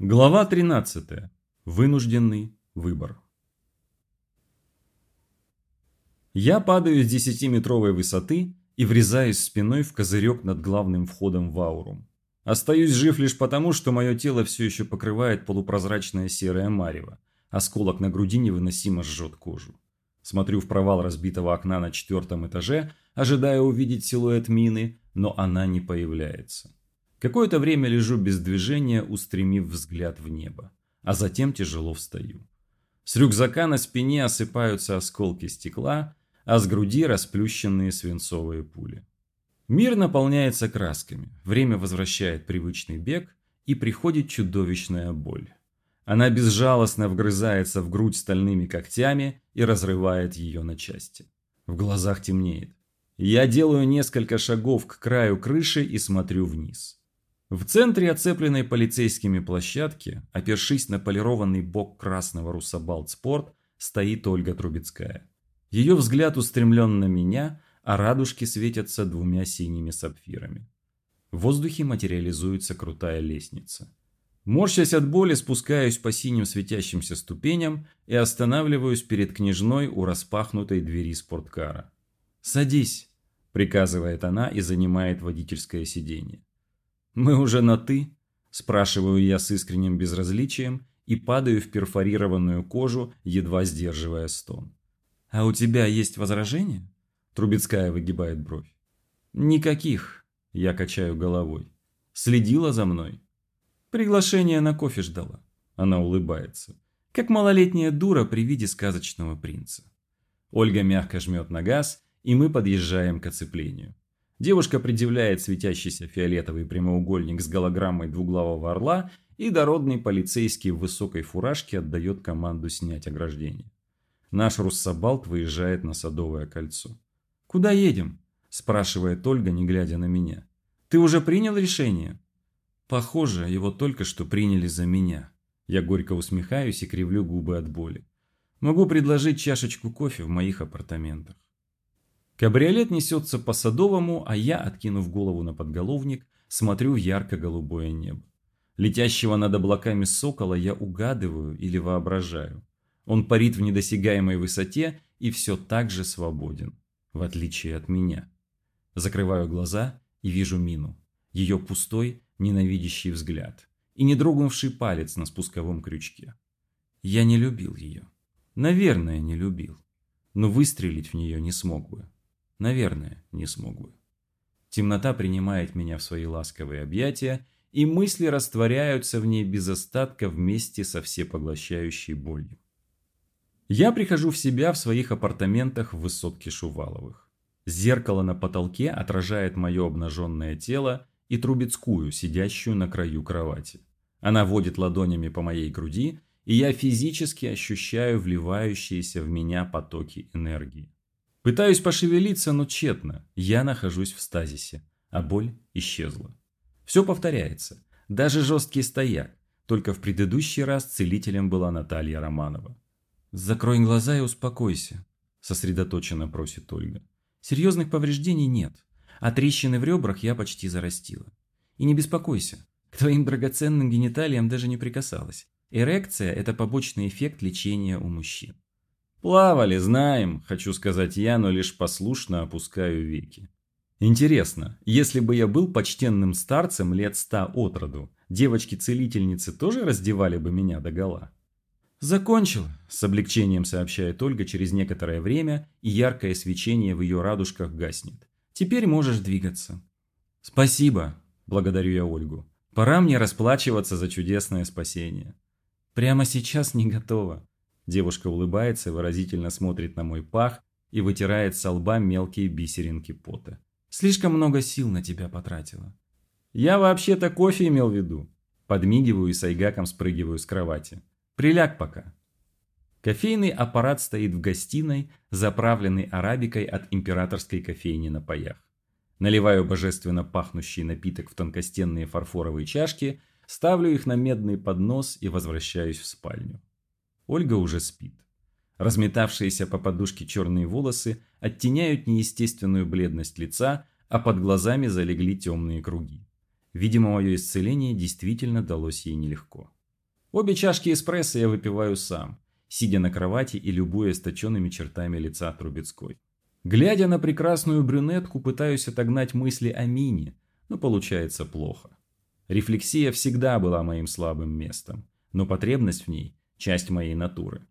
Глава 13. Вынужденный выбор. Я падаю с 10-метровой высоты и врезаюсь спиной в козырек над главным входом в аурум. Остаюсь жив лишь потому, что мое тело все еще покрывает полупрозрачное серое марево. Осколок на груди невыносимо жжет кожу. Смотрю в провал разбитого окна на четвертом этаже, ожидая увидеть силуэт мины, но она не появляется. Какое-то время лежу без движения, устремив взгляд в небо, а затем тяжело встаю. С рюкзака на спине осыпаются осколки стекла, а с груди расплющенные свинцовые пули. Мир наполняется красками, время возвращает привычный бег, и приходит чудовищная боль. Она безжалостно вгрызается в грудь стальными когтями и разрывает ее на части. В глазах темнеет. Я делаю несколько шагов к краю крыши и смотрю вниз. В центре оцепленной полицейскими площадки, опершись на полированный бок красного Руссобалт Спорт, стоит Ольга Трубецкая. Ее взгляд устремлен на меня, а радужки светятся двумя синими сапфирами. В воздухе материализуется крутая лестница. Морщась от боли, спускаюсь по синим светящимся ступеням и останавливаюсь перед княжной у распахнутой двери спорткара. «Садись», – приказывает она и занимает водительское сиденье. «Мы уже на «ты»?» – спрашиваю я с искренним безразличием и падаю в перфорированную кожу, едва сдерживая стон. «А у тебя есть возражения?» Трубецкая выгибает бровь. «Никаких», – я качаю головой. «Следила за мной?» «Приглашение на кофе ждала». Она улыбается. Как малолетняя дура при виде сказочного принца. Ольга мягко жмет на газ, и мы подъезжаем к оцеплению. Девушка предъявляет светящийся фиолетовый прямоугольник с голограммой двуглавого орла, и дородный полицейский в высокой фуражке отдает команду снять ограждение. Наш руссобалт выезжает на Садовое кольцо. «Куда едем?» – спрашивает Ольга, не глядя на меня. «Ты уже принял решение?» «Похоже, его только что приняли за меня». Я горько усмехаюсь и кривлю губы от боли. «Могу предложить чашечку кофе в моих апартаментах». Кабриолет несется по Садовому, а я, откинув голову на подголовник, смотрю в ярко-голубое небо. Летящего над облаками сокола я угадываю или воображаю. Он парит в недосягаемой высоте и все так же свободен, в отличие от меня. Закрываю глаза и вижу мину. Ее пустой, ненавидящий взгляд и не дрогнувший палец на спусковом крючке. Я не любил ее. Наверное, не любил. Но выстрелить в нее не смог бы. Наверное, не смог бы. Темнота принимает меня в свои ласковые объятия, и мысли растворяются в ней без остатка вместе со всепоглощающей болью. Я прихожу в себя в своих апартаментах в высотке Шуваловых. Зеркало на потолке отражает мое обнаженное тело и Трубецкую, сидящую на краю кровати. Она водит ладонями по моей груди, и я физически ощущаю вливающиеся в меня потоки энергии. Пытаюсь пошевелиться, но тщетно. Я нахожусь в стазисе, а боль исчезла. Все повторяется. Даже жесткий стояк. Только в предыдущий раз целителем была Наталья Романова. «Закрой глаза и успокойся», – сосредоточенно просит Ольга. «Серьезных повреждений нет, а трещины в ребрах я почти зарастила. И не беспокойся, к твоим драгоценным гениталиям даже не прикасалась. Эрекция – это побочный эффект лечения у мужчин. Плавали, знаем, хочу сказать я, но лишь послушно опускаю веки. Интересно, если бы я был почтенным старцем лет ста от роду, девочки-целительницы тоже раздевали бы меня догола? «Закончил», – с облегчением сообщает Ольга через некоторое время, и яркое свечение в ее радужках гаснет. «Теперь можешь двигаться». «Спасибо», – благодарю я Ольгу. «Пора мне расплачиваться за чудесное спасение». «Прямо сейчас не готова», Девушка улыбается, выразительно смотрит на мой пах и вытирает со лба мелкие бисеринки пота. Слишком много сил на тебя потратила. Я вообще-то кофе имел в виду. Подмигиваю и с айгаком спрыгиваю с кровати. Приляг пока. Кофейный аппарат стоит в гостиной, заправленный арабикой от императорской кофейни на паях. Наливаю божественно пахнущий напиток в тонкостенные фарфоровые чашки, ставлю их на медный поднос и возвращаюсь в спальню. Ольга уже спит. Разметавшиеся по подушке черные волосы оттеняют неестественную бледность лица, а под глазами залегли темные круги. Видимо, мое исцеление действительно далось ей нелегко. Обе чашки эспрессо я выпиваю сам, сидя на кровати и любуясь точенными чертами лица Трубецкой. Глядя на прекрасную брюнетку, пытаюсь отогнать мысли о Мине, но получается плохо. Рефлексия всегда была моим слабым местом, но потребность в ней – часть моей натуры.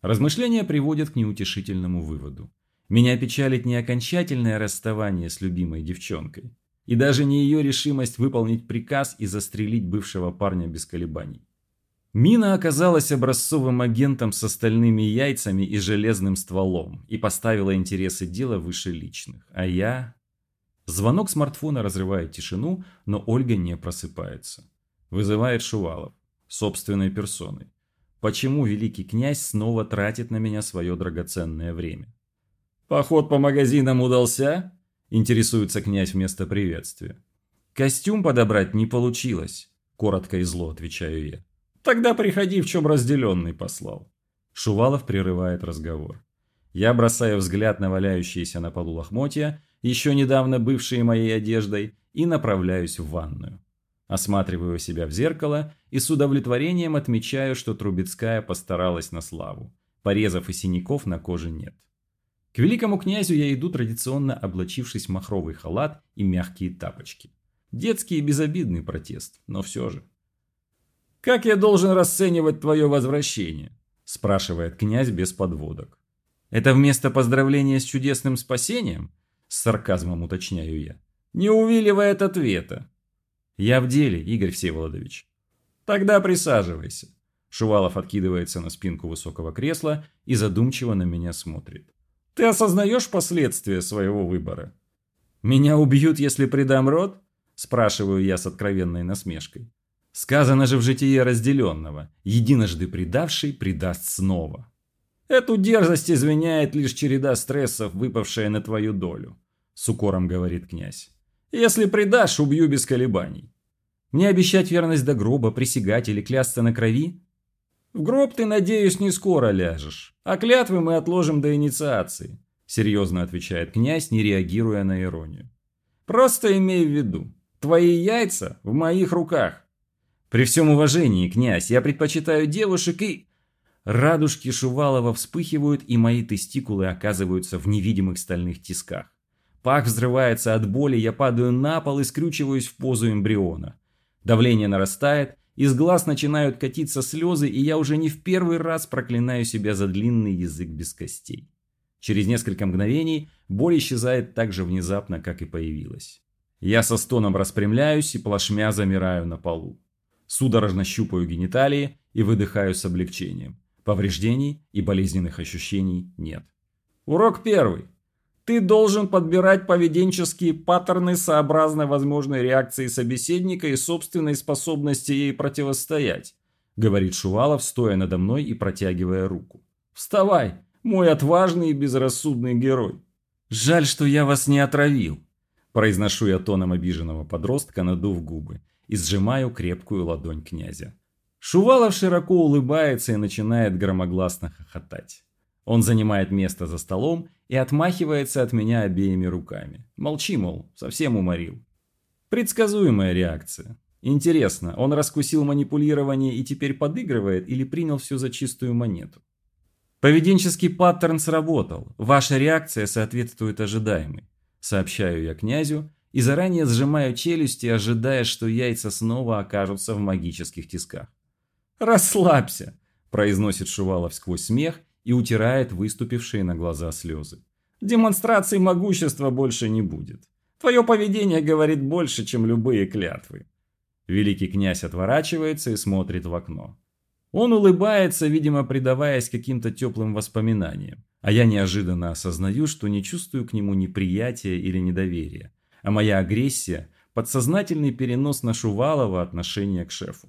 Размышления приводят к неутешительному выводу. Меня печалит не окончательное расставание с любимой девчонкой, и даже не ее решимость выполнить приказ и застрелить бывшего парня без колебаний. Мина оказалась образцовым агентом с остальными яйцами и железным стволом и поставила интересы дела выше личных. А я... Звонок смартфона разрывает тишину, но Ольга не просыпается. Вызывает Шувалов, собственной персоной. Почему великий князь снова тратит на меня свое драгоценное время? «Поход по магазинам удался?» – интересуется князь вместо приветствия. «Костюм подобрать не получилось», – коротко и зло отвечаю я. Тогда приходи, в чем разделенный послал. Шувалов прерывает разговор. Я бросаю взгляд на валяющиеся на полу лохмотья, еще недавно бывшие моей одеждой, и направляюсь в ванную. Осматриваю себя в зеркало и с удовлетворением отмечаю, что Трубецкая постаралась на славу. Порезов и синяков на коже нет. К великому князю я иду традиционно облачившись в махровый халат и мягкие тапочки. Детский и безобидный протест, но все же. «Как я должен расценивать твое возвращение?» – спрашивает князь без подводок. «Это вместо поздравления с чудесным спасением?» – с сарказмом уточняю я. «Не увиливает ответа». «Я в деле, Игорь Всеволодович». «Тогда присаживайся». Шувалов откидывается на спинку высокого кресла и задумчиво на меня смотрит. «Ты осознаешь последствия своего выбора?» «Меня убьют, если предам род?» – спрашиваю я с откровенной насмешкой. Сказано же в житие разделенного, единожды предавший предаст снова. Эту дерзость извиняет лишь череда стрессов, выпавшая на твою долю, с укором говорит князь. Если предашь, убью без колебаний. Мне обещать верность до гроба, присягать или клясться на крови? В гроб ты, надеюсь, не скоро ляжешь, а клятвы мы отложим до инициации, серьезно отвечает князь, не реагируя на иронию. Просто имей в виду, твои яйца в моих руках. При всем уважении, князь, я предпочитаю девушек и... Радужки Шувалова вспыхивают, и мои тестикулы оказываются в невидимых стальных тисках. Пах взрывается от боли, я падаю на пол и скрючиваюсь в позу эмбриона. Давление нарастает, из глаз начинают катиться слезы, и я уже не в первый раз проклинаю себя за длинный язык без костей. Через несколько мгновений боль исчезает так же внезапно, как и появилась. Я со стоном распрямляюсь и плашмя замираю на полу. Судорожно щупаю гениталии и выдыхаю с облегчением. Повреждений и болезненных ощущений нет. Урок первый. Ты должен подбирать поведенческие паттерны сообразно возможной реакции собеседника и собственной способности ей противостоять, говорит Шувалов, стоя надо мной и протягивая руку. Вставай, мой отважный и безрассудный герой. Жаль, что я вас не отравил, произношу я тоном обиженного подростка, надув губы и сжимаю крепкую ладонь князя. Шувалов широко улыбается и начинает громогласно хохотать. Он занимает место за столом и отмахивается от меня обеими руками. Молчи, мол, совсем уморил. Предсказуемая реакция. Интересно, он раскусил манипулирование и теперь подыгрывает или принял все за чистую монету? Поведенческий паттерн сработал. Ваша реакция соответствует ожидаемой. Сообщаю я князю и заранее сжимаю челюсти, ожидая, что яйца снова окажутся в магических тисках. «Расслабься!» – произносит Шувалов сквозь смех и утирает выступившие на глаза слезы. «Демонстрации могущества больше не будет. Твое поведение говорит больше, чем любые клятвы». Великий князь отворачивается и смотрит в окно. Он улыбается, видимо, предаваясь каким-то теплым воспоминаниям, а я неожиданно осознаю, что не чувствую к нему неприятия или недоверия, а моя агрессия – подсознательный перенос на Шувалова отношения к шефу.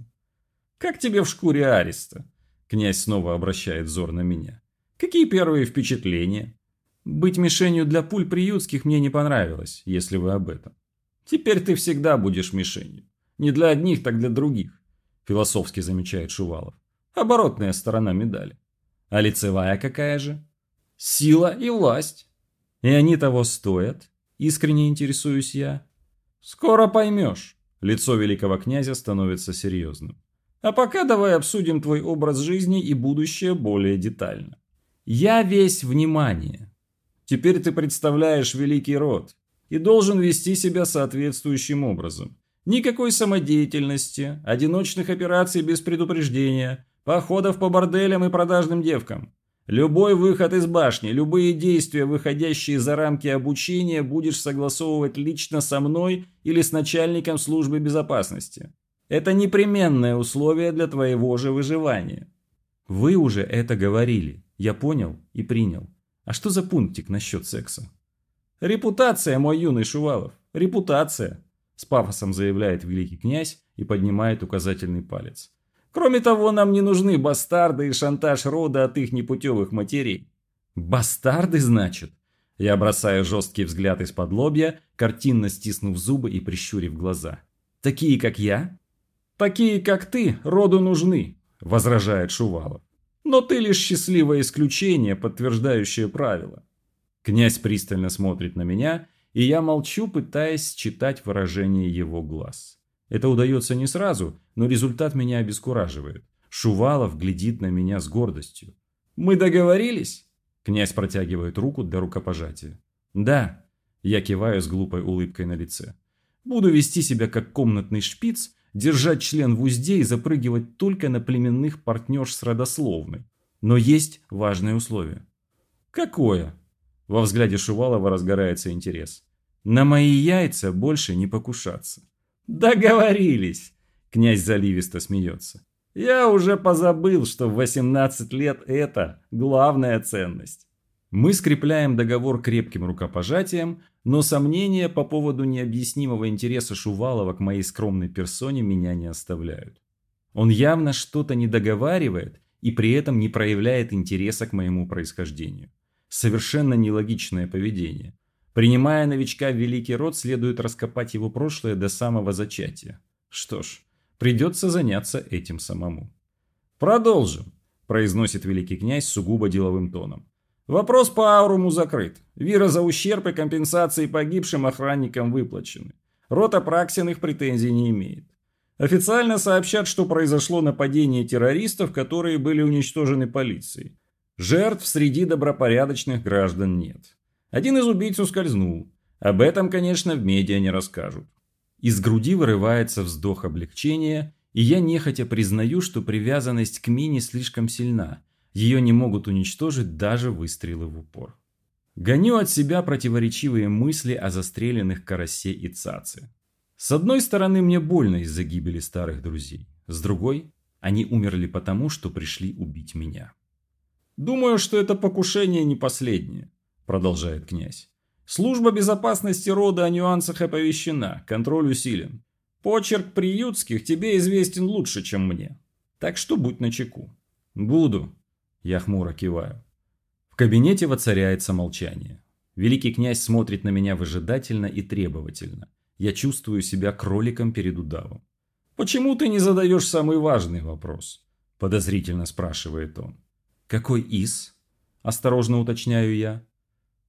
«Как тебе в шкуре ареста?» Князь снова обращает взор на меня. «Какие первые впечатления?» «Быть мишенью для пуль приютских мне не понравилось, если вы об этом. Теперь ты всегда будешь мишенью. Не для одних, так для других», философски замечает Шувалов. «Оборотная сторона медали. А лицевая какая же?» «Сила и власть. И они того стоят?» Искренне интересуюсь я. Скоро поймешь. Лицо великого князя становится серьезным. А пока давай обсудим твой образ жизни и будущее более детально. Я весь внимание. Теперь ты представляешь великий род и должен вести себя соответствующим образом. Никакой самодеятельности, одиночных операций без предупреждения, походов по борделям и продажным девкам. Любой выход из башни, любые действия, выходящие за рамки обучения, будешь согласовывать лично со мной или с начальником службы безопасности. Это непременное условие для твоего же выживания. Вы уже это говорили. Я понял и принял. А что за пунктик насчет секса? Репутация, мой юный Шувалов. Репутация. С пафосом заявляет великий князь и поднимает указательный палец. Кроме того, нам не нужны бастарды и шантаж рода от их непутевых матерей. Бастарды, значит? Я бросаю жесткий взгляд из-под лобья, картинно стиснув зубы и прищурив глаза. Такие, как я? «Такие, как ты, роду нужны», – возражает Шувалов. «Но ты лишь счастливое исключение, подтверждающее правило». Князь пристально смотрит на меня, и я молчу, пытаясь читать выражение его глаз. Это удается не сразу, но результат меня обескураживает. Шувалов глядит на меня с гордостью. «Мы договорились?» Князь протягивает руку для рукопожатия. «Да», – я киваю с глупой улыбкой на лице. «Буду вести себя как комнатный шпиц держать член в узде и запрыгивать только на племенных партнерш с родословной. Но есть важное условие. Какое? Во взгляде Шувалова разгорается интерес. На мои яйца больше не покушаться. Договорились! Князь заливисто смеется. Я уже позабыл, что в 18 лет это главная ценность. Мы скрепляем договор крепким рукопожатием, но сомнения по поводу необъяснимого интереса Шувалова к моей скромной персоне меня не оставляют. Он явно что-то не договаривает и при этом не проявляет интереса к моему происхождению. Совершенно нелогичное поведение. Принимая новичка в великий род, следует раскопать его прошлое до самого зачатия. Что ж, придется заняться этим самому. «Продолжим», – произносит великий князь сугубо деловым тоном. Вопрос по Ауруму закрыт. Вира за ущерб и компенсации погибшим охранникам выплачены. Рота Праксиных претензий не имеет. Официально сообщат, что произошло нападение террористов, которые были уничтожены полицией. Жертв среди добропорядочных граждан нет. Один из убийц ускользнул. Об этом, конечно, в медиа не расскажут. Из груди вырывается вздох облегчения, и я нехотя признаю, что привязанность к Мине слишком сильна – ее не могут уничтожить даже выстрелы в упор. Гоню от себя противоречивые мысли о застреленных карасе и цаце. С одной стороны, мне больно из-за гибели старых друзей. С другой, они умерли потому, что пришли убить меня. «Думаю, что это покушение не последнее», – продолжает князь. «Служба безопасности рода о нюансах оповещена, контроль усилен. Почерк приютских тебе известен лучше, чем мне. Так что будь начеку». «Буду», я хмуро киваю. В кабинете воцаряется молчание. Великий князь смотрит на меня выжидательно и требовательно. Я чувствую себя кроликом перед удавом. «Почему ты не задаешь самый важный вопрос?» – подозрительно спрашивает он. «Какой из?» – осторожно уточняю я.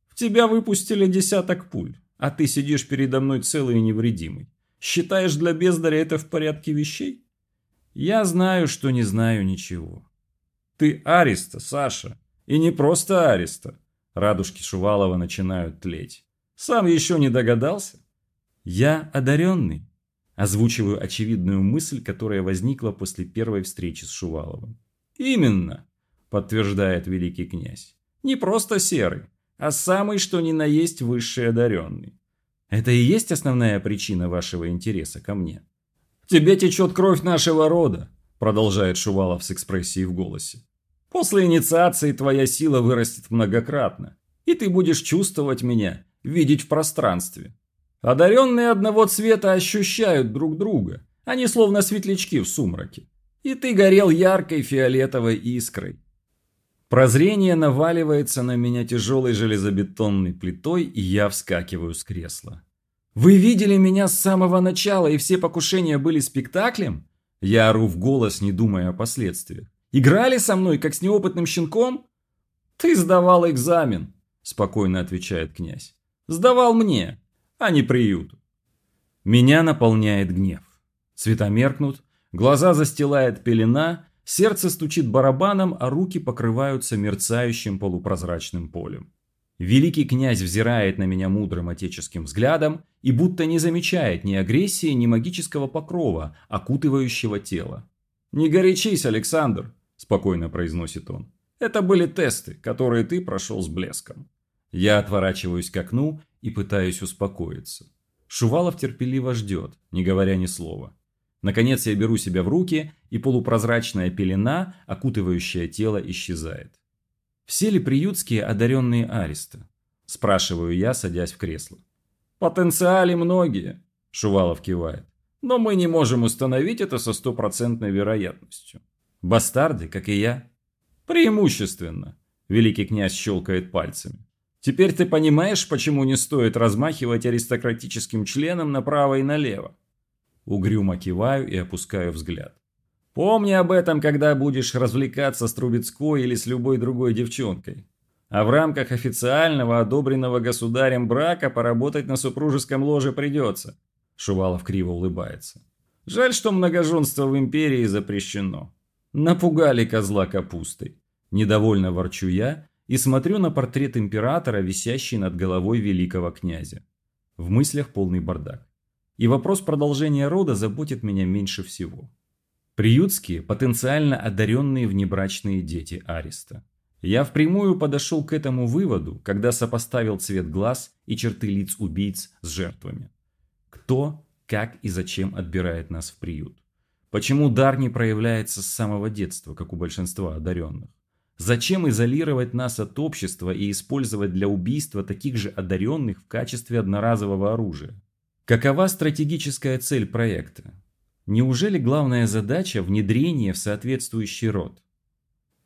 «В тебя выпустили десяток пуль, а ты сидишь передо мной целый и невредимый. Считаешь, для бездаря это в порядке вещей?» «Я знаю, что не знаю ничего. Ты Ариста, Саша. И не просто Ариста. Радужки Шувалова начинают тлеть. Сам еще не догадался? Я одаренный. Озвучиваю очевидную мысль, которая возникла после первой встречи с Шуваловым. Именно, подтверждает великий князь. Не просто серый, а самый что ни на есть высший одаренный. Это и есть основная причина вашего интереса ко мне. Тебе течет кровь нашего рода, продолжает Шувалов с экспрессией в голосе. После инициации твоя сила вырастет многократно, и ты будешь чувствовать меня, видеть в пространстве. Одаренные одного цвета ощущают друг друга, они словно светлячки в сумраке. И ты горел яркой фиолетовой искрой. Прозрение наваливается на меня тяжелой железобетонной плитой, и я вскакиваю с кресла. «Вы видели меня с самого начала, и все покушения были спектаклем?» Я ору в голос, не думая о последствиях. Играли со мной, как с неопытным щенком? Ты сдавал экзамен, спокойно отвечает князь. Сдавал мне, а не приюту. Меня наполняет гнев. Цвета меркнут, Глаза застилает пелена, сердце стучит барабаном, а руки покрываются мерцающим полупрозрачным полем. Великий князь взирает на меня мудрым отеческим взглядом и будто не замечает ни агрессии, ни магического покрова, окутывающего тело. «Не горячись, Александр», – спокойно произносит он. «Это были тесты, которые ты прошел с блеском». Я отворачиваюсь к окну и пытаюсь успокоиться. Шувалов терпеливо ждет, не говоря ни слова. Наконец я беру себя в руки, и полупрозрачная пелена, окутывающая тело, исчезает. Все ли приютские одаренные ареста? Спрашиваю я, садясь в кресло. Потенциале многие, Шувалов кивает. Но мы не можем установить это со стопроцентной вероятностью. Бастарды, как и я. Преимущественно, великий князь щелкает пальцами. Теперь ты понимаешь, почему не стоит размахивать аристократическим членом направо и налево? Угрюмо киваю и опускаю взгляд. Помни об этом, когда будешь развлекаться с Трубецкой или с любой другой девчонкой. А в рамках официального, одобренного государем брака поработать на супружеском ложе придется. Шувалов криво улыбается. Жаль, что многоженство в империи запрещено. Напугали козла капустой. Недовольно ворчу я и смотрю на портрет императора, висящий над головой великого князя. В мыслях полный бардак. И вопрос продолжения рода заботит меня меньше всего. Приютские – потенциально одаренные внебрачные дети Ариста. Я впрямую подошел к этому выводу, когда сопоставил цвет глаз и черты лиц убийц с жертвами. Кто, как и зачем отбирает нас в приют? Почему дар не проявляется с самого детства, как у большинства одаренных? Зачем изолировать нас от общества и использовать для убийства таких же одаренных в качестве одноразового оружия? Какова стратегическая цель проекта? Неужели главная задача – внедрение в соответствующий род?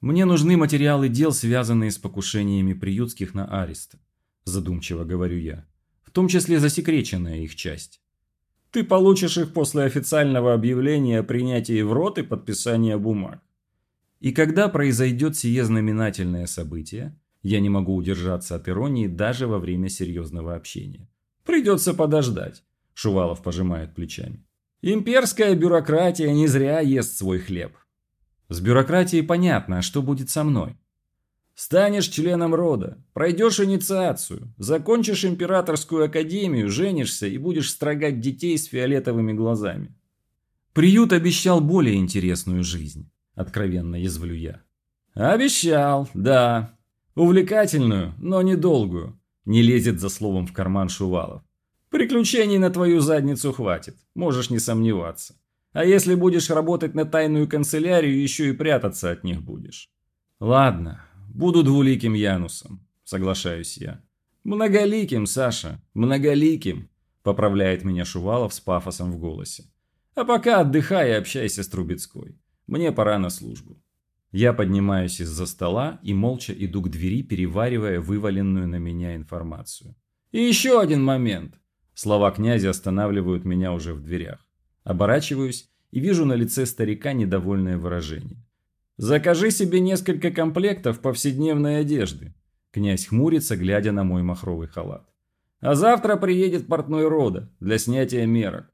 Мне нужны материалы дел, связанные с покушениями приютских на ареста. Задумчиво говорю я. В том числе засекреченная их часть. Ты получишь их после официального объявления о принятии в рот и подписания бумаг. И когда произойдет сие знаменательное событие, я не могу удержаться от иронии даже во время серьезного общения. Придется подождать. Шувалов пожимает плечами. Имперская бюрократия не зря ест свой хлеб. С бюрократией понятно, а что будет со мной? Станешь членом рода, пройдешь инициацию, закончишь императорскую академию, женишься и будешь строгать детей с фиолетовыми глазами. Приют обещал более интересную жизнь, откровенно язвлю я. Обещал, да. Увлекательную, но недолгую. Не лезет за словом в карман Шувалов. Приключений на твою задницу хватит, можешь не сомневаться. А если будешь работать на тайную канцелярию, еще и прятаться от них будешь. Ладно, буду двуликим Янусом, соглашаюсь я. Многоликим, Саша, многоликим, поправляет меня Шувалов с пафосом в голосе. А пока отдыхай и общайся с Трубецкой. Мне пора на службу. Я поднимаюсь из-за стола и молча иду к двери, переваривая вываленную на меня информацию. И еще один момент. Слова князя останавливают меня уже в дверях. Оборачиваюсь и вижу на лице старика недовольное выражение. «Закажи себе несколько комплектов повседневной одежды», князь хмурится, глядя на мой махровый халат. «А завтра приедет портной рода для снятия мерок».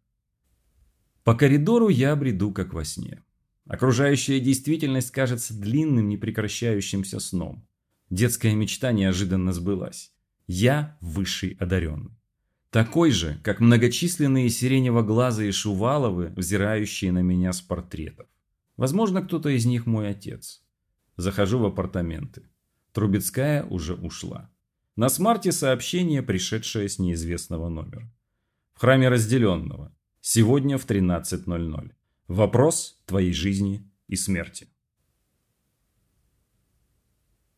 По коридору я бреду, как во сне. Окружающая действительность кажется длинным, непрекращающимся сном. Детская мечта неожиданно сбылась. Я высший одаренный. Такой же, как многочисленные сиренево-глазые Шуваловы, взирающие на меня с портретов. Возможно, кто-то из них мой отец. Захожу в апартаменты. Трубецкая уже ушла. На смарте сообщение, пришедшее с неизвестного номера. В храме разделенного. Сегодня в 13.00. Вопрос твоей жизни и смерти.